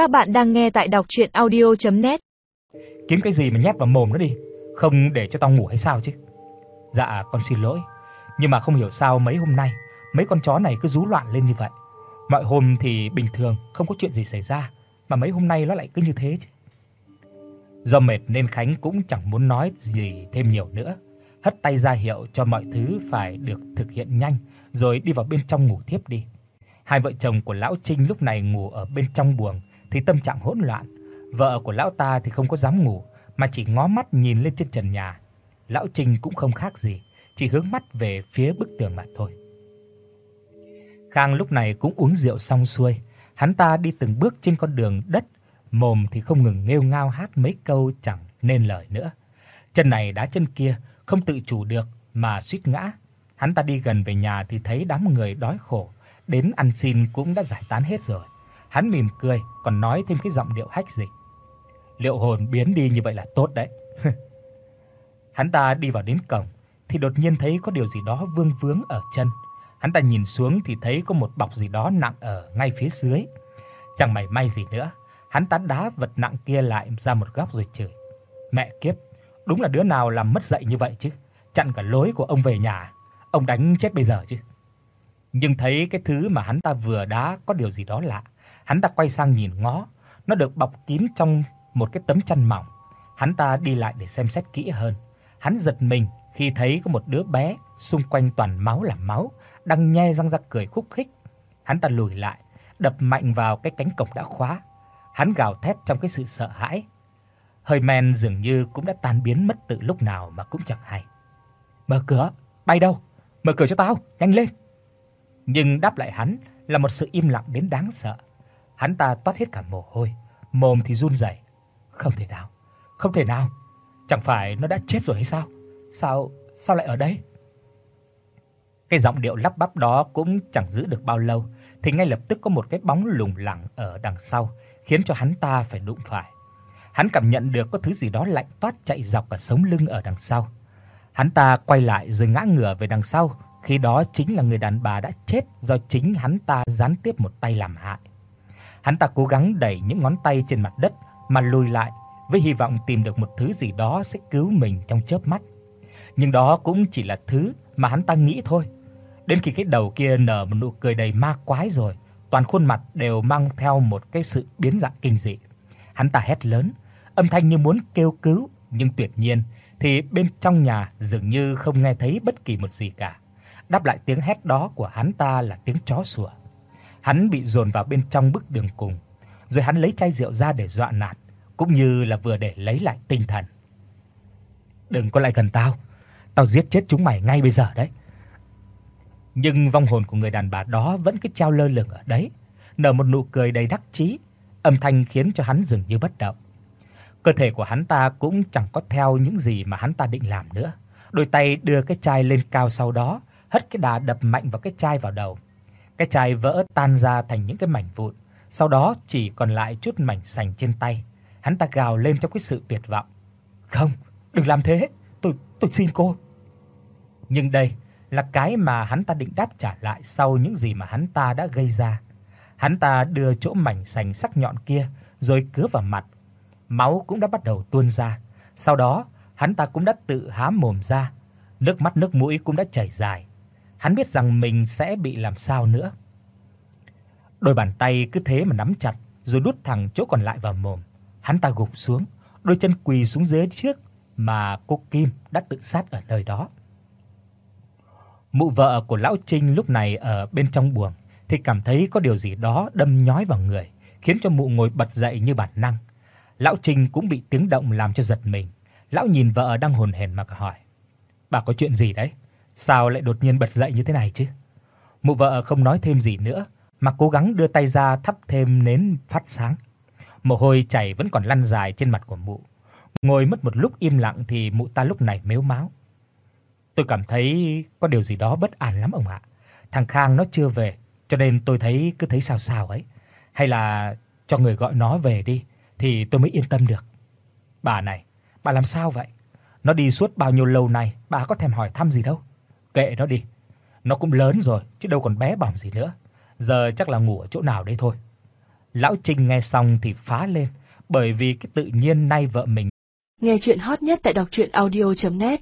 Các bạn đang nghe tại đọc audio net Kiếm cái gì mà nhét vào mồm nó đi, không để cho tao ngủ hay sao chứ? Dạ con xin lỗi, nhưng mà không hiểu sao mấy hôm nay mấy con chó này cứ rú loạn lên như vậy. Mọi hôm thì bình thường, không có chuyện gì xảy ra, mà mấy hôm nay nó lại cứ như thế chứ. Do mệt nên Khánh cũng chẳng muốn nói gì thêm nhiều nữa, hất tay ra hiệu cho mọi thứ phải được thực hiện nhanh rồi đi vào bên trong ngủ tiếp đi. Hai vợ chồng của lão Trinh lúc này ngủ ở bên trong buồng thì tâm trạng hỗn loạn. Vợ của lão ta thì không có dám ngủ mà chỉ ngó mắt nhìn lên trên trần nhà. Lão Trình cũng không khác gì, chỉ hướng mắt về phía bức tường mà thôi. Khang lúc này cũng uống rượu xong xuôi, hắn ta đi từng bước trên con đường đất, mồm thì không ngừng nghêu ngao hát mấy câu chẳng nên lời nữa. Chân này đá chân kia, không tự chủ được mà suýt ngã. Hắn ta đi gần về nhà thì thấy đám người đói khổ đến ăn xin cũng đã giải tán hết rồi. Hắn mỉm cười còn nói thêm cái giọng điệu hách dịch. Liệu hồn biến đi như vậy là tốt đấy. hắn ta đi vào đến cổng thì đột nhiên thấy có điều gì đó vương vướng ở chân. Hắn ta nhìn xuống thì thấy có một bọc gì đó nặng ở ngay phía dưới. Chẳng mảy may gì nữa, hắn ta đá vật nặng kia lại ra một góc rồi chửi: "Mẹ kiếp, đúng là đứa nào làm mất dạy như vậy chứ, chặn cả lối của ông về nhà, ông đánh chết bây giờ chứ." Nhưng thấy cái thứ mà hắn ta vừa đá có điều gì đó lạ, hắn ta quay sang nhìn ngó, nó được bọc kín trong một cái tấm chăn mỏng. Hắn ta đi lại để xem xét kỹ hơn. Hắn giật mình khi thấy có một đứa bé xung quanh toàn máu là máu, đang nhe răng ra cười khúc khích. Hắn ta lùi lại, đập mạnh vào cái cánh cổng đã khóa. Hắn gào thét trong cái sự sợ hãi. Hơi men dường như cũng đã tan biến mất từ lúc nào mà cũng chẳng hay. "Mở cửa, bay đâu? Mở cửa cho tao, nhanh lên." Nhưng đáp lại hắn là một sự im lặng đến đáng sợ. Hắn ta toát hết cả mồ hôi, mồm thì run rẩy. Không thể nào, không thể nào. Chẳng phải nó đã chết rồi hay sao? Sao sao lại ở đây? Cái giọng điệu lắp bắp đó cũng chẳng giữ được bao lâu thì ngay lập tức có một cái bóng lủng lẳng ở đằng sau, khiến cho hắn ta phải đụng phải. Hắn cảm nhận được có thứ gì đó lạnh toát chạy dọc cả sống lưng ở đằng sau. Hắn ta quay lại rồi ngã ngửa về đằng sau, khi đó chính là người đàn bà đã chết do chính hắn ta gián tiếp một tay làm hại. Hắn ta cố gắng đẩy những ngón tay trên mặt đất mà lùi lại với hy vọng tìm được một thứ gì đó sẽ cứu mình trong chớp mắt. Nhưng đó cũng chỉ là thứ mà hắn ta nghĩ thôi. Đến khi cái đầu kia nở một nụ cười đầy ma quái rồi, toàn khuôn mặt đều mang theo một cái sự biến dạng kinh dị. Hắn ta hét lớn, âm thanh như muốn kêu cứu, nhưng tuyệt nhiên thì bên trong nhà dường như không nghe thấy bất kỳ một gì cả. Đáp lại tiếng hét đó của hắn ta là tiếng chó sủa. Hắn bị dồn vào bên trong bức đường cùng, rồi hắn lấy chai rượu ra để dọa nạt, cũng như là vừa để lấy lại tinh thần. "Đừng có lại gần tao, tao giết chết chúng mày ngay bây giờ đấy." Nhưng vong hồn của người đàn bà đó vẫn cứ treo lơ lửng ở đấy, nở một nụ cười đầy đắc chí, âm thanh khiến cho hắn dường như bất động. Cơ thể của hắn ta cũng chẳng có theo những gì mà hắn ta định làm nữa. Đôi tay đưa cái chai lên cao sau đó, hất cái đà đập mạnh vào cái chai vào đầu. Cái chai vỡ tan ra thành những cái mảnh vụn, sau đó chỉ còn lại chút mảnh sành trên tay. Hắn ta gào lên trong cái sự tuyệt vọng. "Không, đừng làm thế, tôi tôi xin cô." Nhưng đây là cái mà hắn ta định đáp trả lại sau những gì mà hắn ta đã gây ra. Hắn ta đưa chỗ mảnh sành sắc nhọn kia rồi cứa vào mặt. Máu cũng đã bắt đầu tuôn ra. Sau đó, hắn ta cũng đã tự há mồm ra, nước mắt nước mũi cũng đã chảy dài. Hắn biết rằng mình sẽ bị làm sao nữa. Đôi bàn tay cứ thế mà nắm chặt rồi đút thẳng chỗ còn lại vào mồm. Hắn ta gục xuống, đôi chân quỳ xuống dưới trước mà cô Kim đã tự sát ở nơi đó. Mụ vợ của lão Trinh lúc này ở bên trong buồng thì cảm thấy có điều gì đó đâm nhói vào người, khiến cho mụ ngồi bật dậy như bản năng. Lão Trinh cũng bị tiếng động làm cho giật mình. Lão nhìn vợ đang hồn hển mà hỏi: "Bà có chuyện gì đấy? Sao lại đột nhiên bật dậy như thế này chứ?" Mụ vợ không nói thêm gì nữa, mà cố gắng đưa tay ra thắp thêm nến phát sáng. Mồ hôi chảy vẫn còn lăn dài trên mặt của mụ. Ngồi mất một lúc im lặng thì mụ ta lúc này mếu máo. Tôi cảm thấy có điều gì đó bất an lắm ông ạ. Thằng Khang nó chưa về, cho nên tôi thấy cứ thấy sao sao ấy. Hay là cho người gọi nó về đi thì tôi mới yên tâm được. Bà này, bà làm sao vậy? Nó đi suốt bao nhiêu lâu nay, bà có thèm hỏi thăm gì đâu. Kệ nó đi. Nó cũng lớn rồi chứ đâu còn bé bỏng gì nữa. Giờ chắc là ngủ ở chỗ nào đây thôi. Lão Trình nghe xong thì phá lên, bởi vì cái tự nhiên nay vợ mình. Nghe chuyện hot nhất tại đọc audio net